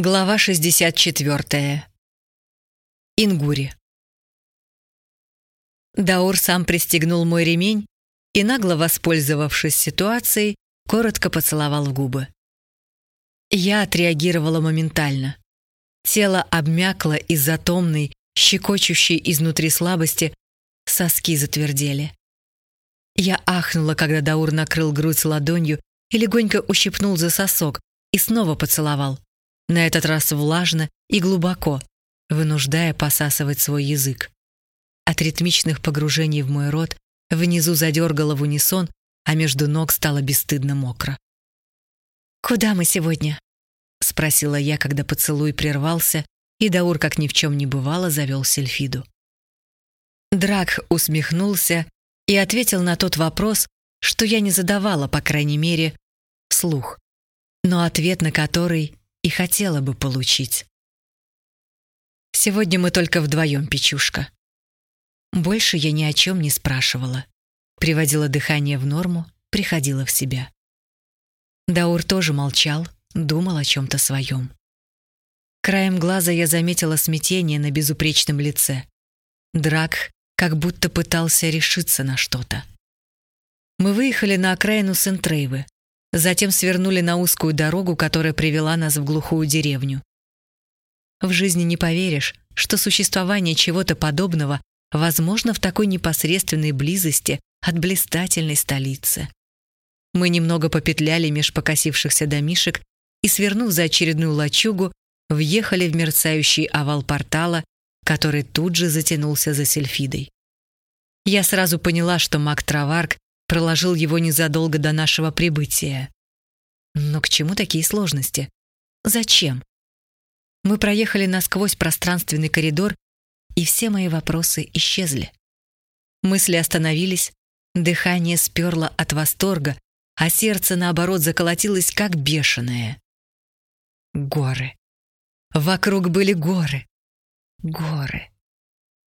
Глава 64. Ингури. Даур сам пристегнул мой ремень и, нагло воспользовавшись ситуацией, коротко поцеловал в губы. Я отреагировала моментально. Тело обмякло из-за томной, щекочущей изнутри слабости, соски затвердели. Я ахнула, когда Даур накрыл грудь ладонью и легонько ущипнул за сосок и снова поцеловал на этот раз влажно и глубоко, вынуждая посасывать свой язык. От ритмичных погружений в мой рот внизу задергало в унисон, а между ног стало бесстыдно мокро. «Куда мы сегодня?» — спросила я, когда поцелуй прервался, и Даур, как ни в чем не бывало, завел сельфиду. Драк усмехнулся и ответил на тот вопрос, что я не задавала, по крайней мере, вслух, но ответ на который и хотела бы получить. Сегодня мы только вдвоем, Печушка. Больше я ни о чем не спрашивала. Приводила дыхание в норму, приходила в себя. Даур тоже молчал, думал о чем-то своем. Краем глаза я заметила смятение на безупречном лице. Драк как будто пытался решиться на что-то. Мы выехали на окраину Сентрейвы, Затем свернули на узкую дорогу, которая привела нас в глухую деревню. В жизни не поверишь, что существование чего-то подобного возможно в такой непосредственной близости от блистательной столицы. Мы немного попетляли меж покосившихся домишек и, свернув за очередную лачугу, въехали в мерцающий овал портала, который тут же затянулся за сельфидой. Я сразу поняла, что маг Траварк проложил его незадолго до нашего прибытия. Но к чему такие сложности? Зачем? Мы проехали насквозь пространственный коридор, и все мои вопросы исчезли. Мысли остановились, дыхание сперло от восторга, а сердце, наоборот, заколотилось, как бешеное. Горы. Вокруг были горы. Горы.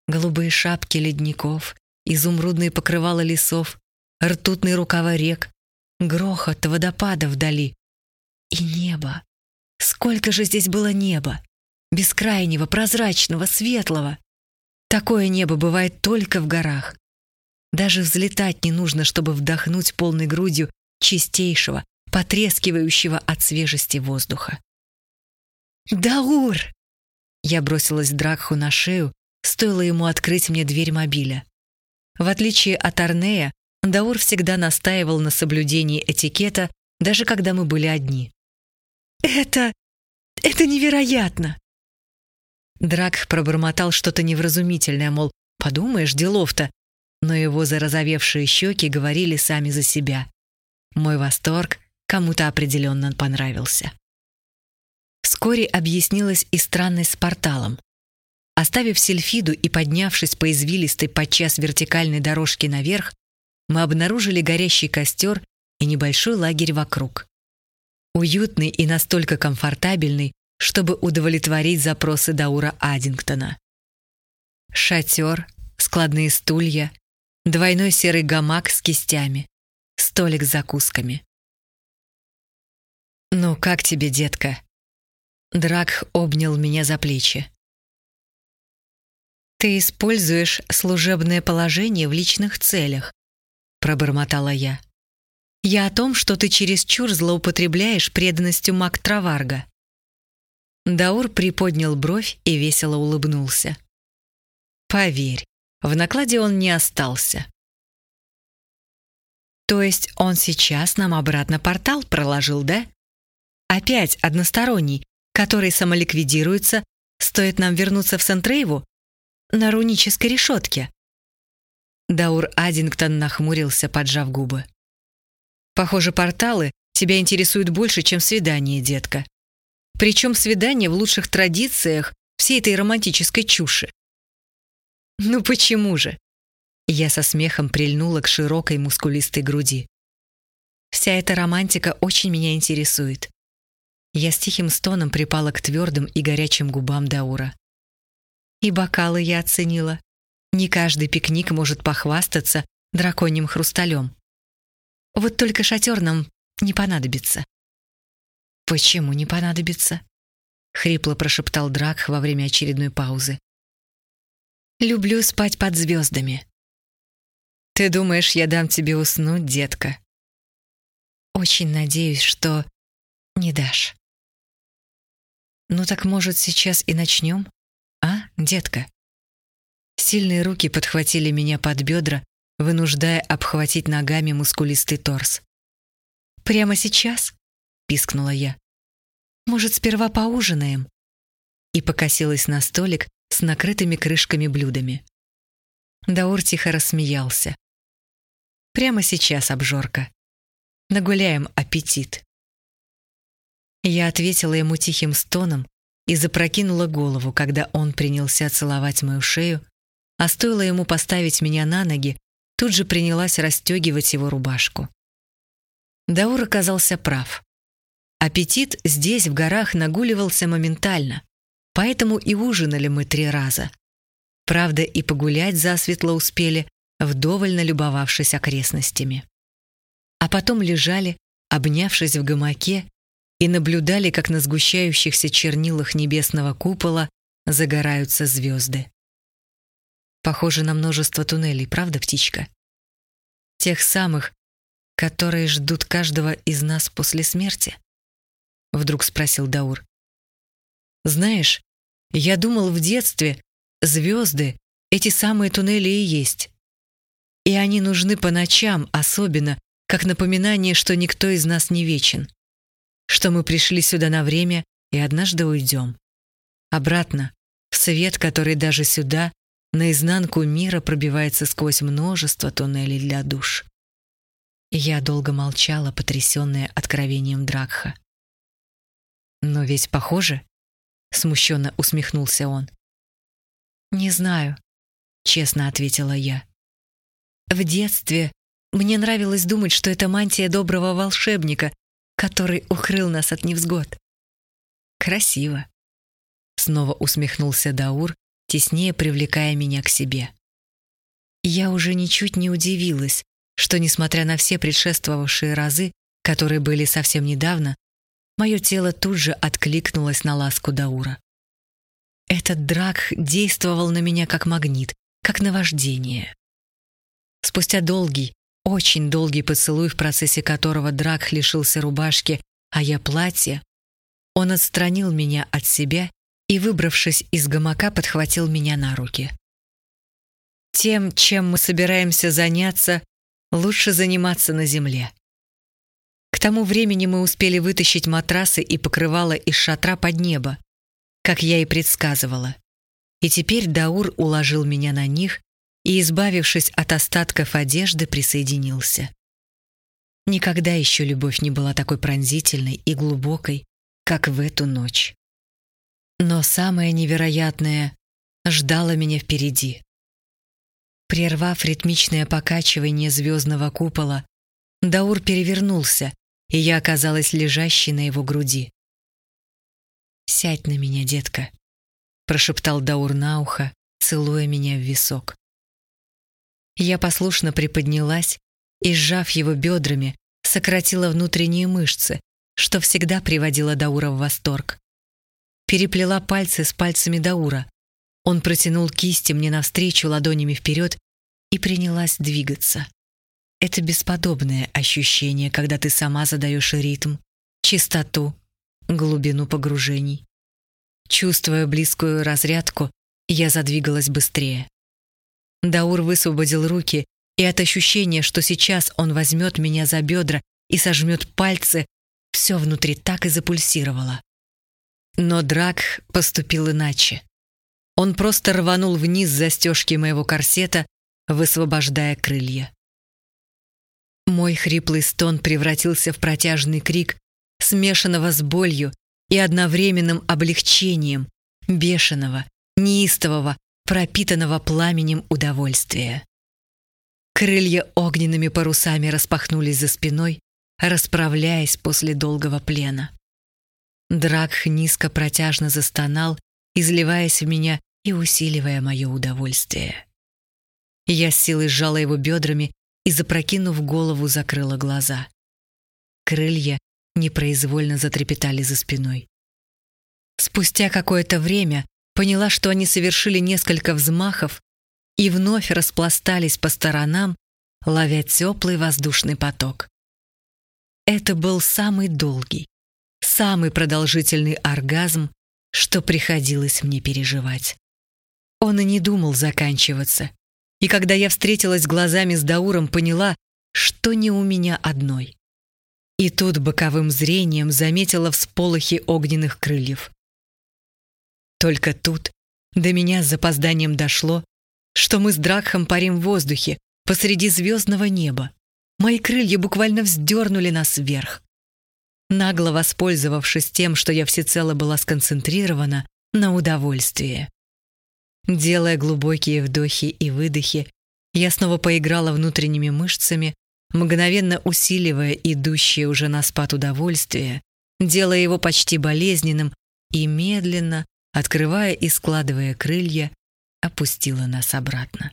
Голубые шапки ледников, изумрудные покрывала лесов, ртутные рукава рек, грохот водопада вдали. И небо. Сколько же здесь было неба! Бескрайнего, прозрачного, светлого. Такое небо бывает только в горах. Даже взлетать не нужно, чтобы вдохнуть полной грудью чистейшего, потрескивающего от свежести воздуха. «Даур!» Я бросилась Дракху на шею, стоило ему открыть мне дверь мобиля. В отличие от Арнея, Даур всегда настаивал на соблюдении этикета, даже когда мы были одни. «Это... это невероятно!» Драк пробормотал что-то невразумительное, мол, подумаешь, делов-то, но его зарозовевшие щеки говорили сами за себя. Мой восторг кому-то определенно понравился. Вскоре объяснилась и странность с порталом. Оставив сельфиду и поднявшись по извилистой подчас вертикальной дорожке наверх, мы обнаружили горящий костер и небольшой лагерь вокруг. Уютный и настолько комфортабельный, чтобы удовлетворить запросы Даура Аддингтона. Шатер, складные стулья, двойной серый гамак с кистями, столик с закусками. «Ну, как тебе, детка?» Драк обнял меня за плечи. «Ты используешь служебное положение в личных целях», пробормотала я. «Я о том, что ты чересчур злоупотребляешь преданностью маг Траварга». Даур приподнял бровь и весело улыбнулся. «Поверь, в накладе он не остался». «То есть он сейчас нам обратно портал проложил, да? Опять односторонний, который самоликвидируется, стоит нам вернуться в Сентрейву? На рунической решетке?» Даур Аддингтон нахмурился, поджав губы. «Похоже, порталы тебя интересуют больше, чем свидание, детка. Причем свидание в лучших традициях всей этой романтической чуши». «Ну почему же?» Я со смехом прильнула к широкой мускулистой груди. «Вся эта романтика очень меня интересует». Я с тихим стоном припала к твердым и горячим губам Даура. И бокалы я оценила. Не каждый пикник может похвастаться драконьим хрусталем. Вот только шатер нам не понадобится. Почему не понадобится? хрипло прошептал Дракх во время очередной паузы. Люблю спать под звездами. Ты думаешь, я дам тебе уснуть, детка? Очень надеюсь, что не дашь. Ну так, может, сейчас и начнем, а, детка? Сильные руки подхватили меня под бедра, вынуждая обхватить ногами мускулистый торс. «Прямо сейчас?» — пискнула я. «Может, сперва поужинаем?» И покосилась на столик с накрытыми крышками блюдами. Даур тихо рассмеялся. «Прямо сейчас, обжорка. Нагуляем аппетит». Я ответила ему тихим стоном и запрокинула голову, когда он принялся целовать мою шею, а стоило ему поставить меня на ноги, тут же принялась расстегивать его рубашку. Даур оказался прав. Аппетит здесь, в горах, нагуливался моментально, поэтому и ужинали мы три раза. Правда, и погулять засветло успели, вдоволь налюбовавшись окрестностями. А потом лежали, обнявшись в гамаке, и наблюдали, как на сгущающихся чернилах небесного купола загораются звезды. Похоже на множество туннелей, правда, птичка? Тех самых, которые ждут каждого из нас после смерти? Вдруг спросил Даур. Знаешь, я думал в детстве, звезды, эти самые туннели и есть. И они нужны по ночам, особенно, как напоминание, что никто из нас не вечен. Что мы пришли сюда на время и однажды уйдем. Обратно, в свет, который даже сюда, наизнанку мира пробивается сквозь множество туннелей для душ. Я долго молчала, потрясённая откровением Дракха. Но ведь похоже, смущенно усмехнулся он. Не знаю, честно ответила я. В детстве мне нравилось думать, что это мантия доброго волшебника, который укрыл нас от невзгод. Красиво. Снова усмехнулся Даур, теснее привлекая меня к себе. Я уже ничуть не удивилась, что, несмотря на все предшествовавшие разы, которые были совсем недавно, мое тело тут же откликнулось на ласку Даура. Этот драк действовал на меня как магнит, как наваждение. Спустя долгий, очень долгий поцелуй, в процессе которого драк лишился рубашки, а я платья, он отстранил меня от себя и, выбравшись из гамака, подхватил меня на руки. Тем, чем мы собираемся заняться, лучше заниматься на земле. К тому времени мы успели вытащить матрасы и покрывало из шатра под небо, как я и предсказывала. И теперь Даур уложил меня на них и, избавившись от остатков одежды, присоединился. Никогда еще любовь не была такой пронзительной и глубокой, как в эту ночь. Но самое невероятное ждало меня впереди. Прервав ритмичное покачивание звездного купола, Даур перевернулся, и я оказалась лежащей на его груди. «Сядь на меня, детка», — прошептал Даур на ухо, целуя меня в висок. Я послушно приподнялась и, сжав его бедрами, сократила внутренние мышцы, что всегда приводило Даура в восторг переплела пальцы с пальцами Даура. Он протянул кисти мне навстречу ладонями вперед и принялась двигаться. Это бесподобное ощущение, когда ты сама задаешь ритм, чистоту, глубину погружений. Чувствуя близкую разрядку, я задвигалась быстрее. Даур высвободил руки, и от ощущения, что сейчас он возьмет меня за бедра и сожмет пальцы, все внутри так и запульсировало. Но Драк поступил иначе. Он просто рванул вниз застежки моего корсета, высвобождая крылья. Мой хриплый стон превратился в протяжный крик, смешанного с болью и одновременным облегчением, бешеного, неистового, пропитанного пламенем удовольствия. Крылья огненными парусами распахнулись за спиной, расправляясь после долгого плена. Дракх низко протяжно застонал, изливаясь в меня и усиливая мое удовольствие. Я с силой сжала его бедрами и, запрокинув голову, закрыла глаза. Крылья непроизвольно затрепетали за спиной. Спустя какое-то время поняла, что они совершили несколько взмахов и вновь распластались по сторонам, ловя теплый воздушный поток. Это был самый долгий, самый продолжительный оргазм, что приходилось мне переживать. Он и не думал заканчиваться. И когда я встретилась глазами с Дауром, поняла, что не у меня одной. И тут боковым зрением заметила всполохи огненных крыльев. Только тут до меня с запозданием дошло, что мы с Дракхом парим в воздухе посреди звездного неба. Мои крылья буквально вздернули нас вверх. Нагло воспользовавшись тем, что я всецело была сконцентрирована на удовольствие. Делая глубокие вдохи и выдохи, я снова поиграла внутренними мышцами, мгновенно усиливая идущее уже на спад удовольствие, делая его почти болезненным и медленно, открывая и складывая крылья, опустила нас обратно.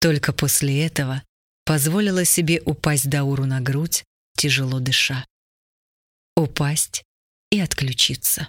Только после этого позволила себе упасть Дауру на грудь, тяжело дыша. Упасть и отключиться.